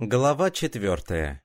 Глава четвертая.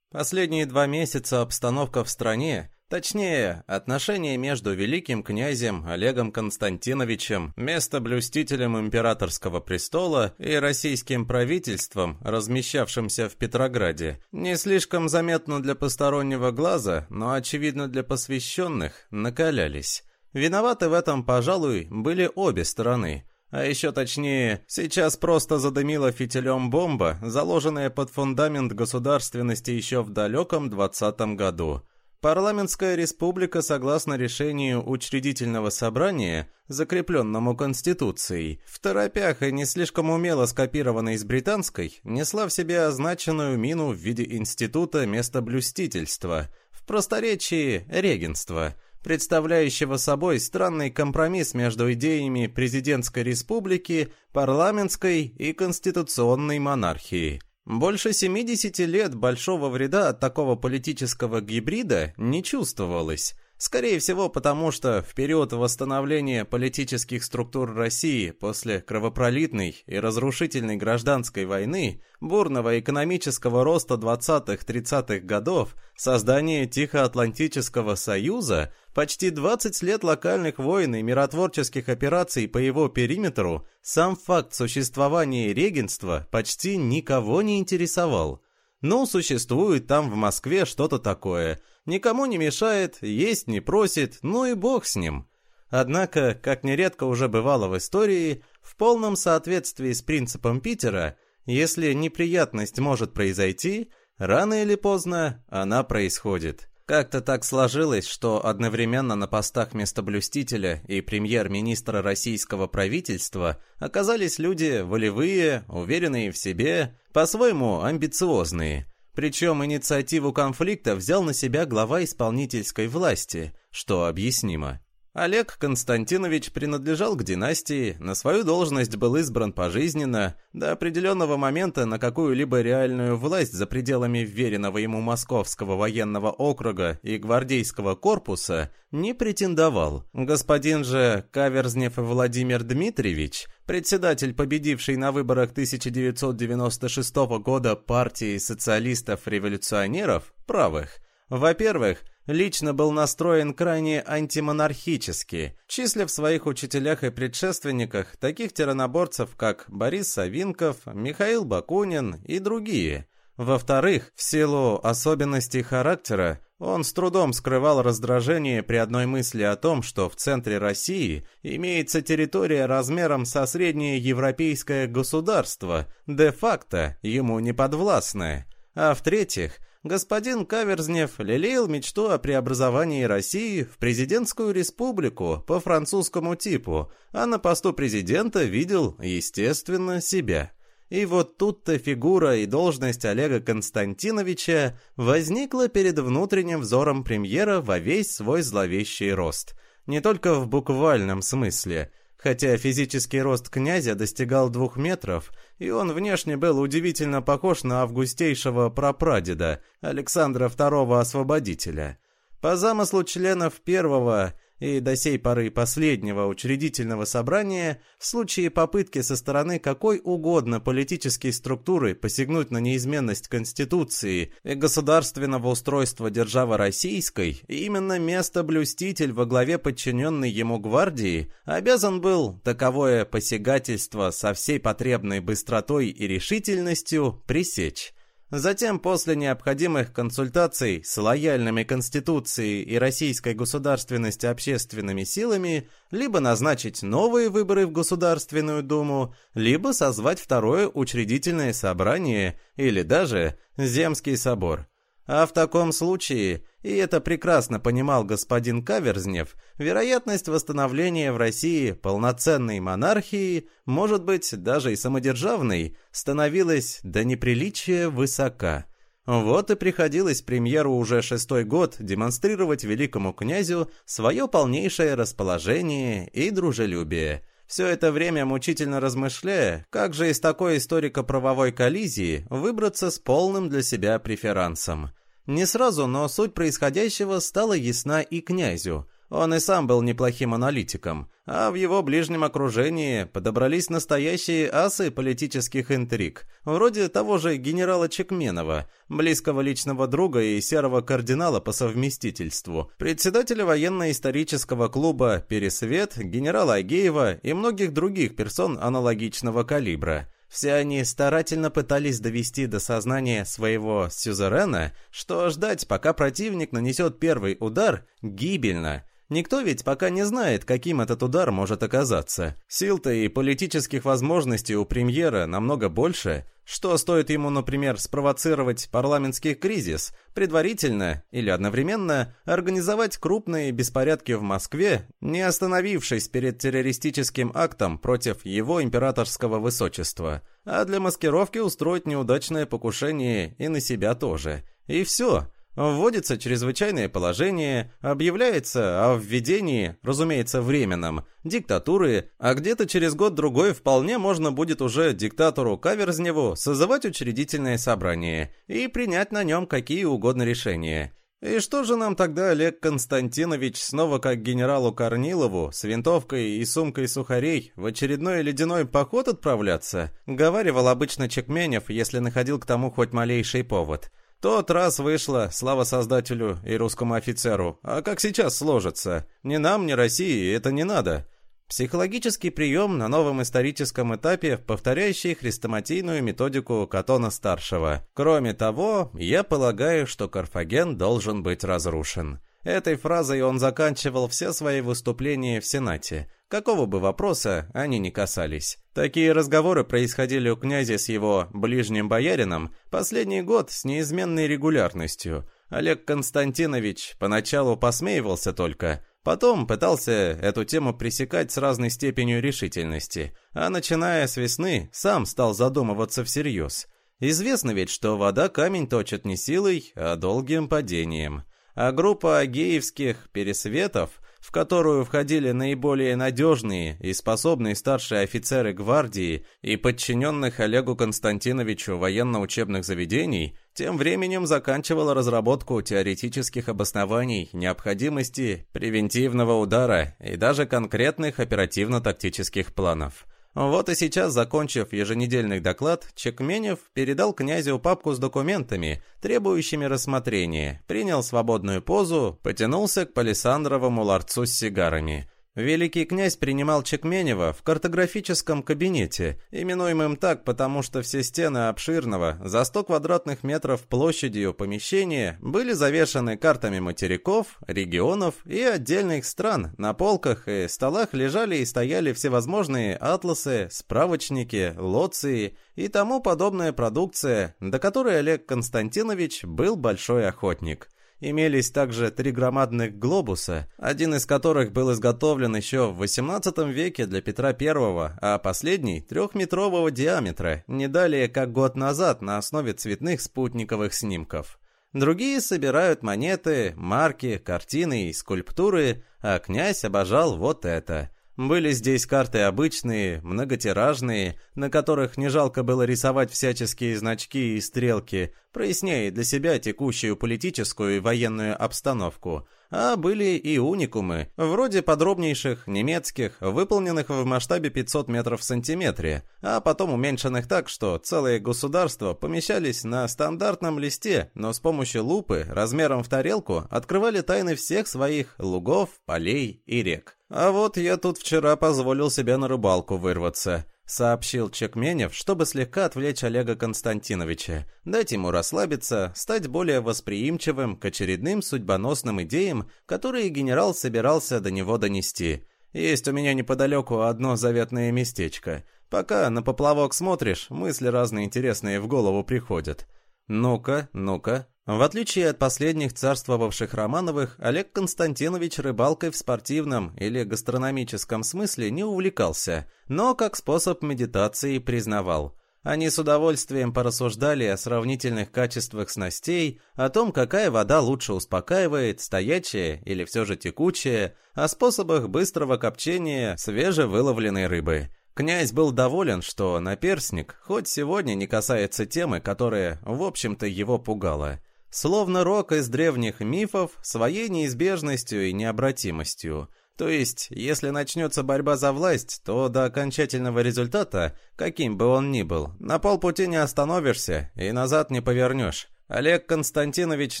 Последние два месяца обстановка в стране, точнее, отношения между великим князем Олегом Константиновичем, местоблюстителем императорского престола и российским правительством, размещавшимся в Петрограде, не слишком заметно для постороннего глаза, но очевидно для посвященных, накалялись. Виноваты в этом, пожалуй, были обе стороны – а еще точнее, сейчас просто задымила фитилем бомба, заложенная под фундамент государственности еще в далеком 20 году. Парламентская республика, согласно решению учредительного собрания, закрепленному Конституцией, в торопях и не слишком умело скопированной из британской, несла в себе означенную мину в виде института местоблюстительства, в просторечии регенства – представляющего собой странный компромисс между идеями президентской республики, парламентской и конституционной монархии. Больше 70 лет большого вреда от такого политического гибрида не чувствовалось. Скорее всего, потому что в период восстановления политических структур России после кровопролитной и разрушительной гражданской войны, бурного экономического роста 20-30-х годов, создание Тихоатлантического Союза, почти 20 лет локальных войн и миротворческих операций по его периметру, сам факт существования регенства почти никого не интересовал. Ну, существует там в Москве что-то такое – никому не мешает, есть не просит, ну и бог с ним. Однако, как нередко уже бывало в истории, в полном соответствии с принципом Питера, если неприятность может произойти, рано или поздно она происходит. Как-то так сложилось, что одновременно на постах местоблюстителя и премьер-министра российского правительства оказались люди волевые, уверенные в себе, по-своему амбициозные – причем инициативу конфликта взял на себя глава исполнительской власти, что объяснимо. Олег Константинович принадлежал к династии, на свою должность был избран пожизненно, до определенного момента на какую-либо реальную власть за пределами вверенного ему Московского военного округа и гвардейского корпуса не претендовал. Господин же Каверзнев Владимир Дмитриевич, председатель победившей на выборах 1996 года партии социалистов-революционеров, правых, во-первых, лично был настроен крайне антимонархически, числя в своих учителях и предшественниках таких тираноборцев, как Борис Савинков, Михаил Бакунин и другие. Во-вторых, в силу особенностей характера, он с трудом скрывал раздражение при одной мысли о том, что в центре России имеется территория размером со среднее европейское государство, де-факто ему не подвластное. А в-третьих, господин Каверзнев лелеял мечту о преобразовании России в президентскую республику по французскому типу, а на посту президента видел, естественно, себя. И вот тут-то фигура и должность Олега Константиновича возникла перед внутренним взором премьера во весь свой зловещий рост. Не только в буквальном смысле – Хотя физический рост князя достигал двух метров, и он внешне был удивительно похож на августейшего прапрадеда Александра II Освободителя. По замыслу членов первого и до сей поры последнего учредительного собрания, в случае попытки со стороны какой угодно политической структуры посягнуть на неизменность Конституции и государственного устройства державы российской, именно место-блюститель во главе подчиненной ему гвардии обязан был таковое посягательство со всей потребной быстротой и решительностью пресечь. Затем, после необходимых консультаций с лояльными Конституцией и российской государственности общественными силами, либо назначить новые выборы в Государственную Думу, либо созвать второе учредительное собрание или даже Земский собор. А в таком случае, и это прекрасно понимал господин Каверзнев, вероятность восстановления в России полноценной монархии, может быть, даже и самодержавной, становилась до неприличия высока. Вот и приходилось премьеру уже шестой год демонстрировать великому князю свое полнейшее расположение и дружелюбие – все это время мучительно размышляя, как же из такой историко-правовой коллизии выбраться с полным для себя преферансом. Не сразу, но суть происходящего стала ясна и князю. Он и сам был неплохим аналитиком, а в его ближнем окружении подобрались настоящие асы политических интриг, вроде того же генерала Чекменова, близкого личного друга и серого кардинала по совместительству, председателя военно-исторического клуба «Пересвет», генерала Агеева и многих других персон аналогичного калибра. Все они старательно пытались довести до сознания своего сюзерена, что ждать, пока противник нанесет первый удар, гибельно – Никто ведь пока не знает, каким этот удар может оказаться. Сил-то и политических возможностей у премьера намного больше. Что стоит ему, например, спровоцировать парламентский кризис, предварительно или одновременно организовать крупные беспорядки в Москве, не остановившись перед террористическим актом против его императорского высочества, а для маскировки устроить неудачное покушение и на себя тоже. И все. Вводится чрезвычайное положение, объявляется о введении, разумеется, временном, диктатуры, а где-то через год-другой вполне можно будет уже диктатору Каверзневу созывать учредительное собрание и принять на нем какие угодно решения. И что же нам тогда Олег Константинович снова как генералу Корнилову с винтовкой и сумкой сухарей в очередной ледяной поход отправляться? Говаривал обычно Чекменев, если находил к тому хоть малейший повод. Тот раз вышло, слава создателю и русскому офицеру. А как сейчас сложится? Ни нам, ни России это не надо. Психологический прием на новом историческом этапе, повторяющий хрестоматийную методику Катона-старшего. Кроме того, я полагаю, что Карфаген должен быть разрушен. Этой фразой он заканчивал все свои выступления в Сенате. Какого бы вопроса они ни касались. Такие разговоры происходили у князя с его ближним боярином последний год с неизменной регулярностью. Олег Константинович поначалу посмеивался только, потом пытался эту тему пресекать с разной степенью решительности, а начиная с весны сам стал задумываться всерьез. Известно ведь, что вода камень точит не силой, а долгим падением а группа агеевских пересветов, в которую входили наиболее надежные и способные старшие офицеры гвардии и подчиненных Олегу Константиновичу военно-учебных заведений, тем временем заканчивала разработку теоретических обоснований необходимости превентивного удара и даже конкретных оперативно-тактических планов – вот и сейчас, закончив еженедельный доклад, Чекменев передал князю папку с документами, требующими рассмотрения, принял свободную позу, потянулся к палисандровому ларцу с сигарами. Великий князь принимал Чекменева в картографическом кабинете, именуемым так, потому что все стены обширного, за 100 квадратных метров площадью помещения были завешаны картами материков, регионов и отдельных стран. На полках и столах лежали и стояли всевозможные атласы, справочники, лоции и тому подобная продукция, до которой Олег Константинович был большой охотник имелись также три громадных глобуса, один из которых был изготовлен еще в XVIII веке для Петра I, а последний – трехметрового диаметра, не далее как год назад на основе цветных спутниковых снимков. Другие собирают монеты, марки, картины и скульптуры, а князь обожал вот это – были здесь карты обычные, многотиражные, на которых не жалко было рисовать всяческие значки и стрелки, проясняя для себя текущую политическую и военную обстановку, а были и уникумы, вроде подробнейших немецких, выполненных в масштабе 500 метров в сантиметре, а потом уменьшенных так, что целые государства помещались на стандартном листе, но с помощью лупы размером в тарелку открывали тайны всех своих лугов, полей и рек. А вот я тут вчера позволил себе на рыбалку вырваться сообщил Чекменев, чтобы слегка отвлечь Олега Константиновича, дать ему расслабиться, стать более восприимчивым к очередным судьбоносным идеям, которые генерал собирался до него донести. Есть у меня неподалеку одно заветное местечко. Пока на поплавок смотришь, мысли разные интересные в голову приходят. Ну-ка, ну-ка, в отличие от последних царствовавших Романовых, Олег Константинович рыбалкой в спортивном или гастрономическом смысле не увлекался, но как способ медитации признавал. Они с удовольствием порассуждали о сравнительных качествах снастей, о том, какая вода лучше успокаивает, стоячая или все же текучая, о способах быстрого копчения свежевыловленной рыбы. Князь был доволен, что наперсник хоть сегодня не касается темы, которая, в общем-то, его пугала – словно рок из древних мифов, своей неизбежностью и необратимостью. То есть, если начнется борьба за власть, то до окончательного результата, каким бы он ни был, на полпути не остановишься и назад не повернешь. Олег Константинович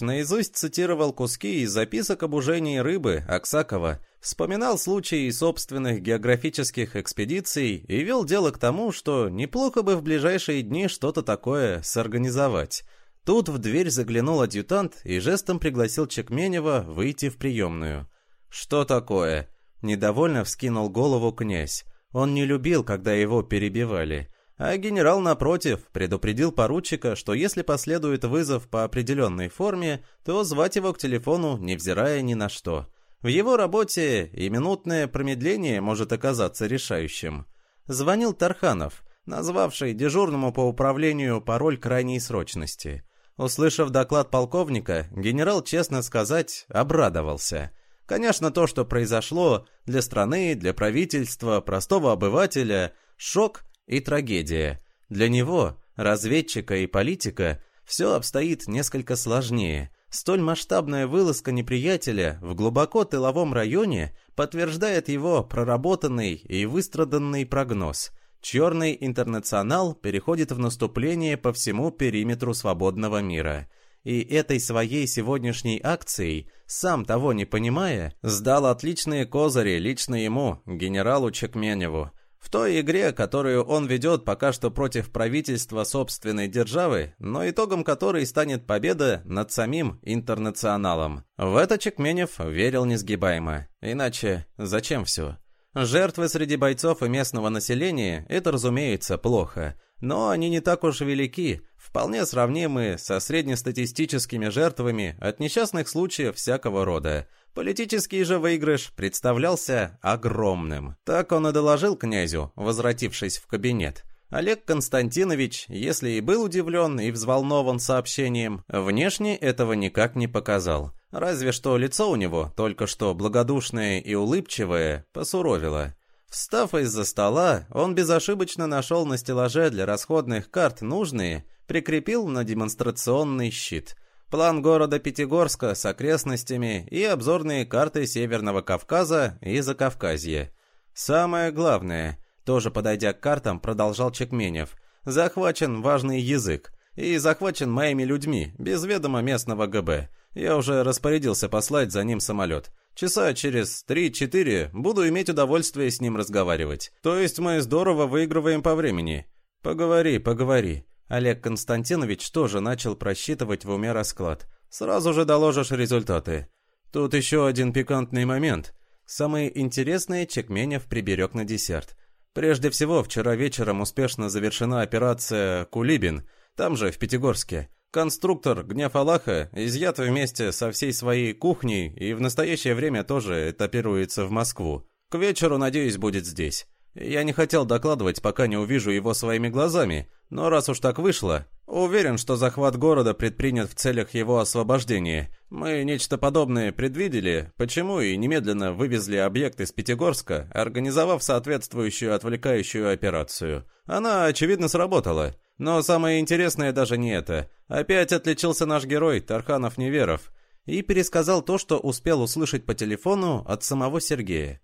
наизусть цитировал куски из записок об ужении рыбы Аксакова, вспоминал случаи собственных географических экспедиций и вел дело к тому, что неплохо бы в ближайшие дни что-то такое сорганизовать. Тут в дверь заглянул адъютант и жестом пригласил Чекменева выйти в приемную. «Что такое?» Недовольно вскинул голову князь. Он не любил, когда его перебивали. А генерал, напротив, предупредил поручика, что если последует вызов по определенной форме, то звать его к телефону, невзирая ни на что. В его работе и минутное промедление может оказаться решающим. Звонил Тарханов, назвавший дежурному по управлению пароль крайней срочности. Услышав доклад полковника, генерал, честно сказать, обрадовался. Конечно, то, что произошло, для страны, для правительства, простого обывателя, шок и трагедия. Для него, разведчика и политика, все обстоит несколько сложнее. Столь масштабная вылазка неприятеля в глубоко тыловом районе подтверждает его проработанный и выстраданный прогноз. Черный интернационал переходит в наступление по всему периметру свободного мира. И этой своей сегодняшней акцией, сам того не понимая, сдал отличные козыри лично ему, генералу Чекменеву, в той игре, которую он ведет пока что против правительства собственной державы, но итогом которой станет победа над самим интернационалом. В это Чекменев верил несгибаемо. Иначе зачем все? Жертвы среди бойцов и местного населения – это, разумеется, плохо. Но они не так уж велики, вполне сравнимы со среднестатистическими жертвами от несчастных случаев всякого рода. Политический же выигрыш представлялся огромным. Так он и доложил князю, возвратившись в кабинет. Олег Константинович, если и был удивлен и взволнован сообщением, внешне этого никак не показал. Разве что лицо у него, только что благодушное и улыбчивое, посуровило. Встав из-за стола, он безошибочно нашел на стеллаже для расходных карт нужные, прикрепил на демонстрационный щит – план города Пятигорска с окрестностями и обзорные карты Северного Кавказа и Закавказья. Самое главное, тоже подойдя к картам, продолжал Чекменев, захвачен важный язык. И захвачен моими людьми, без ведома местного ГБ. Я уже распорядился послать за ним самолет. Часа через 3-4 буду иметь удовольствие с ним разговаривать. То есть мы здорово выигрываем по времени. Поговори, поговори. Олег Константинович тоже начал просчитывать в уме расклад. «Сразу же доложишь результаты. Тут еще один пикантный момент. Самые интересные Чекменев приберег на десерт. Прежде всего, вчера вечером успешно завершена операция «Кулибин», там же, в Пятигорске. Конструктор «Гнев Аллаха» изъят вместе со всей своей кухней и в настоящее время тоже этапируется в Москву. К вечеру, надеюсь, будет здесь. Я не хотел докладывать, пока не увижу его своими глазами, но раз уж так вышло, уверен, что захват города предпринят в целях его освобождения. Мы нечто подобное предвидели, почему и немедленно вывезли объект из Пятигорска, организовав соответствующую отвлекающую операцию. Она, очевидно, сработала. Но самое интересное даже не это. Опять отличился наш герой, Тарханов Неверов, и пересказал то, что успел услышать по телефону от самого Сергея.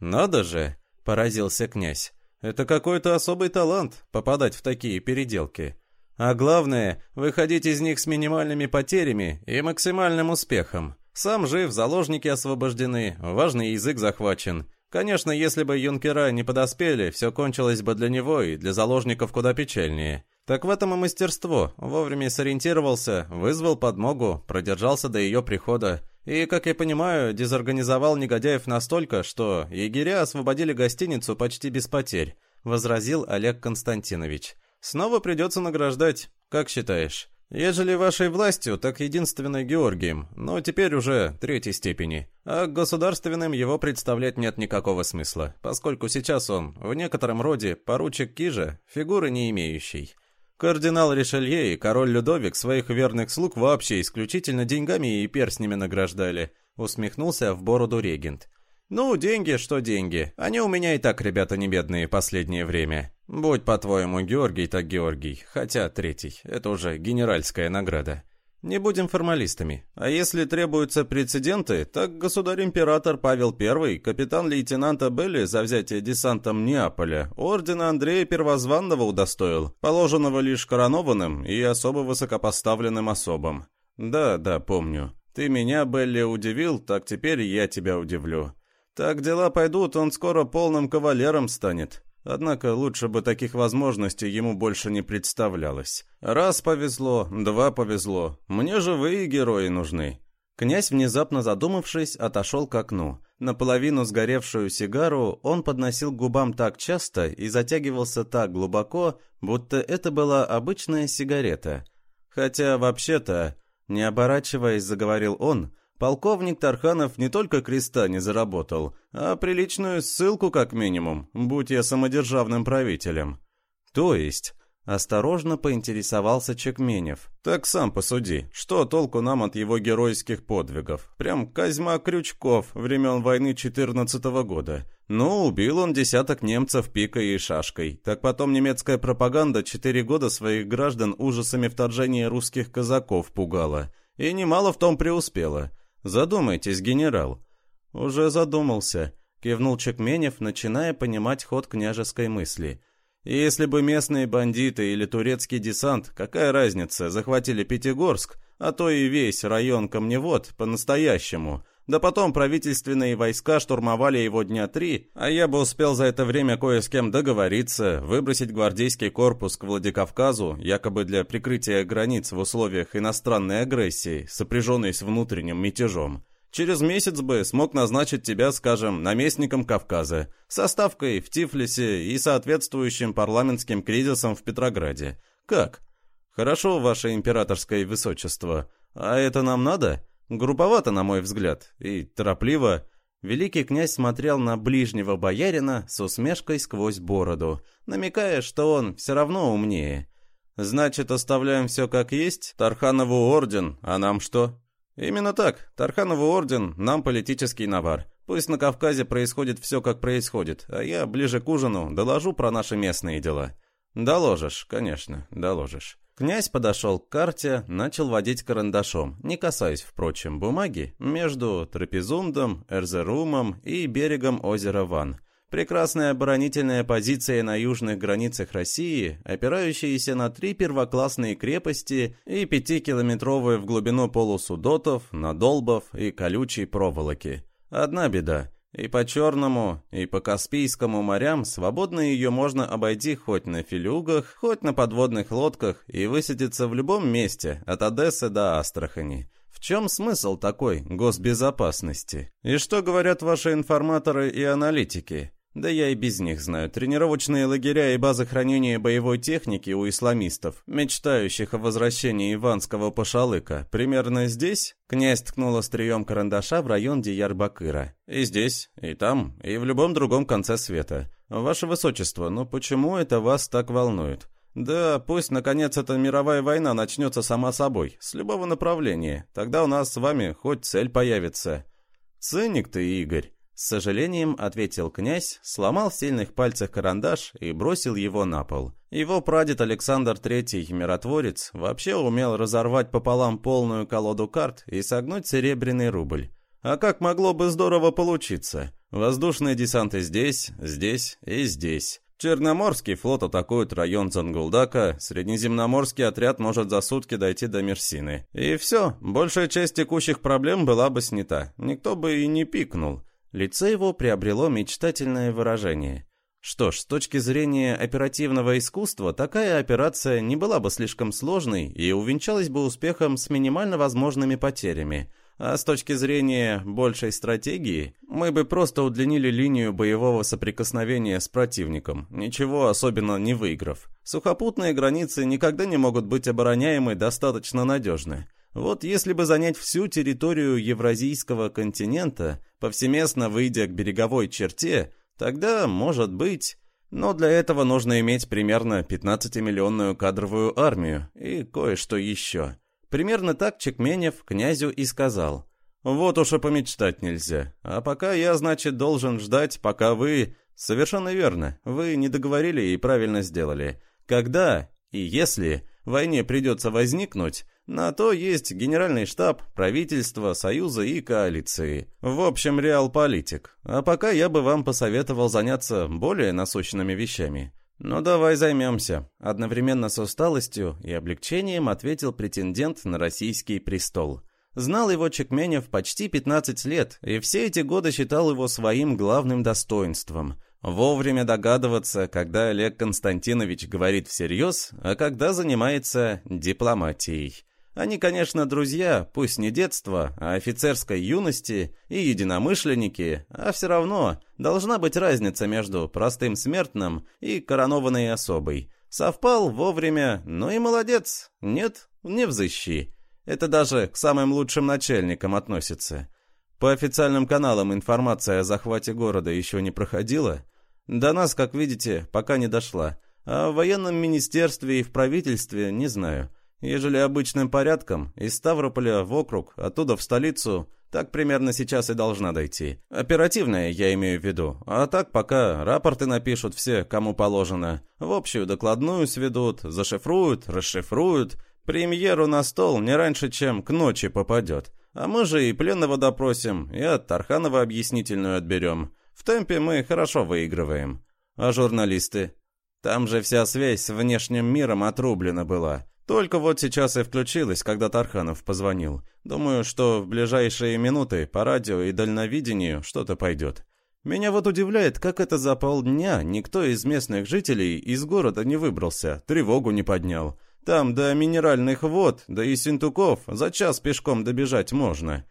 «Надо же!» – поразился князь. Это какой-то особый талант попадать в такие переделки. А главное, выходить из них с минимальными потерями и максимальным успехом. Сам жив, заложники освобождены, важный язык захвачен. Конечно, если бы юнкера не подоспели, все кончилось бы для него и для заложников куда печальнее. Так в этом и мастерство. Вовремя сориентировался, вызвал подмогу, продержался до ее прихода. И, как я понимаю, дезорганизовал негодяев настолько, что егеря освободили гостиницу почти без потерь», — возразил Олег Константинович. «Снова придется награждать, как считаешь?» «Ежели вашей властью, так единственной Георгием, но теперь уже третьей степени. А государственным его представлять нет никакого смысла, поскольку сейчас он, в некотором роде, поручик Кижа, фигуры не имеющий. Кардинал Ришелье и король Людовик своих верных слуг вообще исключительно деньгами и перстнями награждали», — усмехнулся в бороду регент. «Ну, деньги, что деньги. Они у меня и так, ребята, не бедные последнее время. Будь, по-твоему, Георгий, так Георгий. Хотя третий. Это уже генеральская награда». Не будем формалистами. А если требуются прецеденты, так государь-император Павел I, капитан-лейтенанта Белли за взятие десантом Неаполя, ордена Андрея Первозванного удостоил, положенного лишь коронованным и особо высокопоставленным особам. Да, да, помню. Ты меня, Белли, удивил, так теперь я тебя удивлю. Так дела пойдут, он скоро полным кавалером станет. Однако лучше бы таких возможностей ему больше не представлялось. Раз повезло, два повезло. Мне живые герои нужны. Князь, внезапно задумавшись, отошел к окну. Наполовину сгоревшую сигару он подносил к губам так часто и затягивался так глубоко, будто это была обычная сигарета. Хотя, вообще-то, не оборачиваясь, заговорил он, Полковник Тарханов не только креста не заработал, а приличную ссылку как минимум, будь я самодержавным правителем. То есть, осторожно поинтересовался Чекменев. Так сам посуди, что толку нам от его геройских подвигов? Прям Козьма Крючков времен войны 14 -го года. Ну, убил он десяток немцев пикой и шашкой. Так потом немецкая пропаганда четыре года своих граждан ужасами вторжения русских казаков пугала. И немало в том преуспела. «Задумайтесь, генерал». «Уже задумался», — кивнул Чекменев, начиная понимать ход княжеской мысли. И «Если бы местные бандиты или турецкий десант, какая разница, захватили Пятигорск, а то и весь район Камневод по-настоящему, да потом правительственные войска штурмовали его дня три, а я бы успел за это время кое с кем договориться, выбросить гвардейский корпус к Владикавказу, якобы для прикрытия границ в условиях иностранной агрессии, сопряженной с внутренним мятежом. Через месяц бы смог назначить тебя, скажем, наместником Кавказа, со ставкой в Тифлисе и соответствующим парламентским кризисом в Петрограде. Как? Хорошо, ваше императорское высочество. А это нам надо?» Груповато, на мой взгляд, и торопливо. Великий князь смотрел на ближнего боярина с усмешкой сквозь бороду, намекая, что он все равно умнее. «Значит, оставляем все как есть? Тарханову орден, а нам что?» «Именно так. Тарханову орден, нам политический навар. Пусть на Кавказе происходит все, как происходит, а я ближе к ужину доложу про наши местные дела». «Доложишь, конечно, доложишь». Князь подошел к карте, начал водить карандашом, не касаясь, впрочем, бумаги, между Трапезундом, Эрзерумом и берегом озера Ван. Прекрасная оборонительная позиция на южных границах России, опирающаяся на три первоклассные крепости и пятикилометровые в глубину полусудотов, надолбов и колючей проволоки. Одна беда. И по Черному, и по Каспийскому морям свободно ее можно обойти хоть на филюгах, хоть на подводных лодках и высадиться в любом месте, от Одессы до Астрахани. В чем смысл такой госбезопасности? И что говорят ваши информаторы и аналитики? Да я и без них знаю. Тренировочные лагеря и базы хранения боевой техники у исламистов, мечтающих о возвращении Иванского пошалыка, примерно здесь? Князь ткнул острием карандаша в район Диярбакыра. И здесь, и там, и в любом другом конце света. Ваше Высочество, но почему это вас так волнует? Да, пусть, наконец, эта мировая война начнется сама собой, с любого направления. Тогда у нас с вами хоть цель появится. Циник ты, Игорь. С сожалением ответил князь, сломал в сильных пальцах карандаш и бросил его на пол. Его прадед Александр III, миротворец, вообще умел разорвать пополам полную колоду карт и согнуть серебряный рубль. А как могло бы здорово получиться? Воздушные десанты здесь, здесь и здесь. Черноморский флот атакует район Зангулдака, Среднеземноморский отряд может за сутки дойти до Мерсины. И все, большая часть текущих проблем была бы снята. Никто бы и не пикнул. Лицо его приобрело мечтательное выражение. Что ж, с точки зрения оперативного искусства, такая операция не была бы слишком сложной и увенчалась бы успехом с минимально возможными потерями. А с точки зрения большей стратегии, мы бы просто удлинили линию боевого соприкосновения с противником, ничего особенно не выиграв. Сухопутные границы никогда не могут быть обороняемы достаточно надежно. Вот если бы занять всю территорию Евразийского континента, повсеместно выйдя к береговой черте, тогда, может быть... Но для этого нужно иметь примерно 15-миллионную кадровую армию и кое-что еще. Примерно так Чекменев князю и сказал. «Вот уж и помечтать нельзя. А пока я, значит, должен ждать, пока вы...» «Совершенно верно. Вы не договорили и правильно сделали. Когда и если войне придется возникнуть, на то есть генеральный штаб, правительство, союзы и коалиции. В общем, реал-политик. А пока я бы вам посоветовал заняться более насущными вещами. «Ну давай займемся», — одновременно с усталостью и облегчением ответил претендент на российский престол. Знал его Чекменев почти 15 лет, и все эти годы считал его своим главным достоинством. Вовремя догадываться, когда Олег Константинович говорит всерьез, а когда занимается дипломатией. Они, конечно, друзья, пусть не детства, а офицерской юности и единомышленники, а все равно должна быть разница между простым смертным и коронованной особой. Совпал вовремя, ну и молодец. Нет, не взыщи. Это даже к самым лучшим начальникам относится. По официальным каналам информация о захвате города еще не проходила. До нас, как видите, пока не дошла. А в военном министерстве и в правительстве не знаю. Ежели обычным порядком, из Ставрополя в округ, оттуда в столицу, так примерно сейчас и должна дойти. Оперативная, я имею в виду. А так пока рапорты напишут все, кому положено. В общую докладную сведут, зашифруют, расшифруют. Премьеру на стол не раньше, чем к ночи попадет. А мы же и пленного допросим, и от Тарханова объяснительную отберем. В темпе мы хорошо выигрываем. А журналисты? Там же вся связь с внешним миром отрублена была. Только вот сейчас и включилась, когда Тарханов позвонил. Думаю, что в ближайшие минуты по радио и дальновидению что-то пойдет. Меня вот удивляет, как это за полдня никто из местных жителей из города не выбрался, тревогу не поднял. Там до минеральных вод, да и Синтуков за час пешком добежать можно.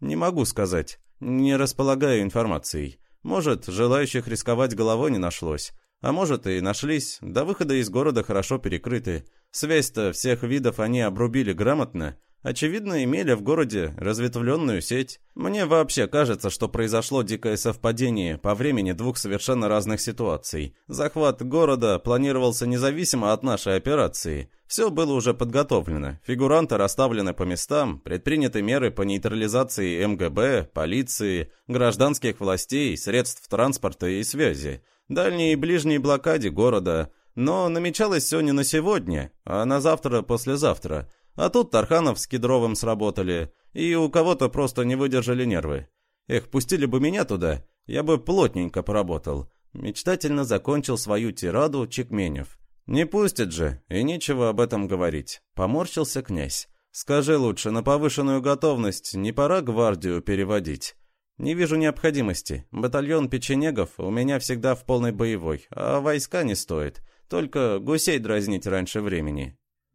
Не могу сказать, не располагаю информацией. Может, желающих рисковать головой не нашлось. А может, и нашлись, до выхода из города хорошо перекрыты. Связь-то всех видов они обрубили грамотно. Очевидно, имели в городе разветвленную сеть. Мне вообще кажется, что произошло дикое совпадение по времени двух совершенно разных ситуаций. Захват города планировался независимо от нашей операции. Все было уже подготовлено. Фигуранты расставлены по местам, предприняты меры по нейтрализации МГБ, полиции, гражданских властей, средств транспорта и связи. Дальней и ближней блокаде города – но намечалось все не на сегодня, а на завтра-послезавтра. А тут Тарханов с Кедровым сработали, и у кого-то просто не выдержали нервы. Эх, пустили бы меня туда, я бы плотненько поработал. Мечтательно закончил свою тираду Чекменев. «Не пустят же, и нечего об этом говорить», — поморщился князь. «Скажи лучше, на повышенную готовность не пора гвардию переводить?» «Не вижу необходимости. Батальон печенегов у меня всегда в полной боевой, а войска не стоит. Только гусей дразнить раньше времени.